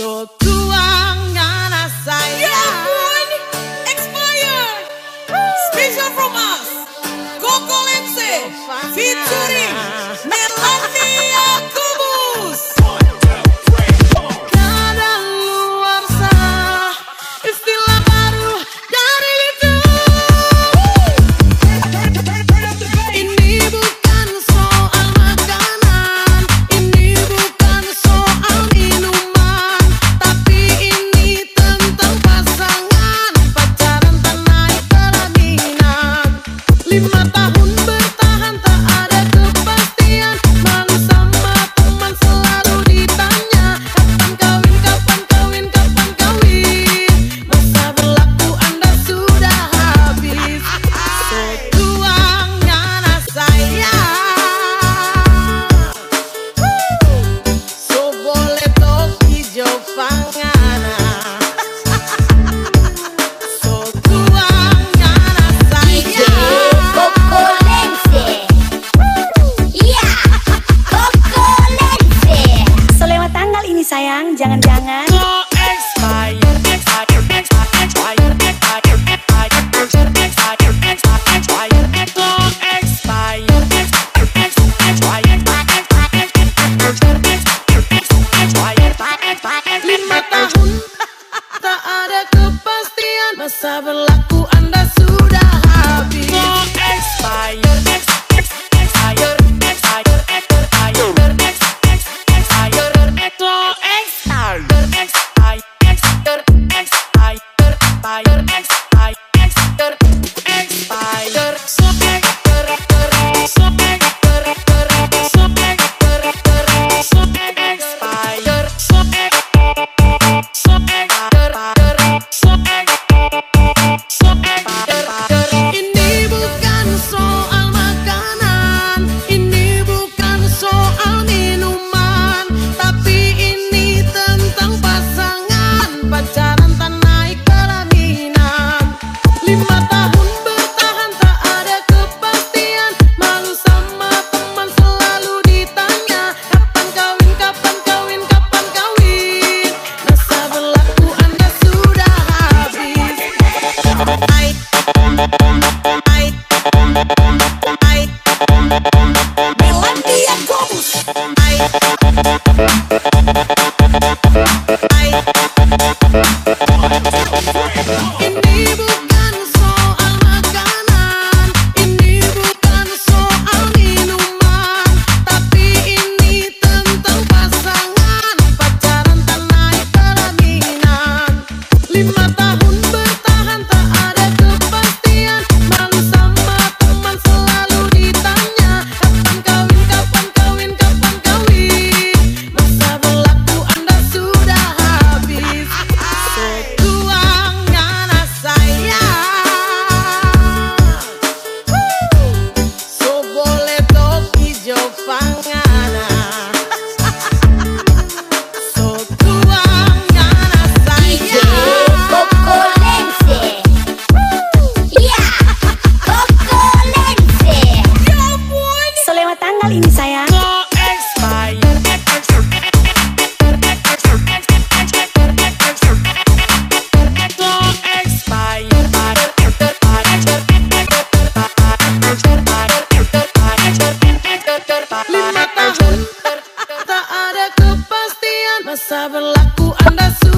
So tuang nana saya. Yeah, boy. Expired. Special from us. Coco Lindsay. Featuring Melania sayang jangan-jangan. Lima tahun tak ada kepastian masa berlaku. Thank kenal ini saya Lima tahun tak ada kepastian Masa berlaku anda sudah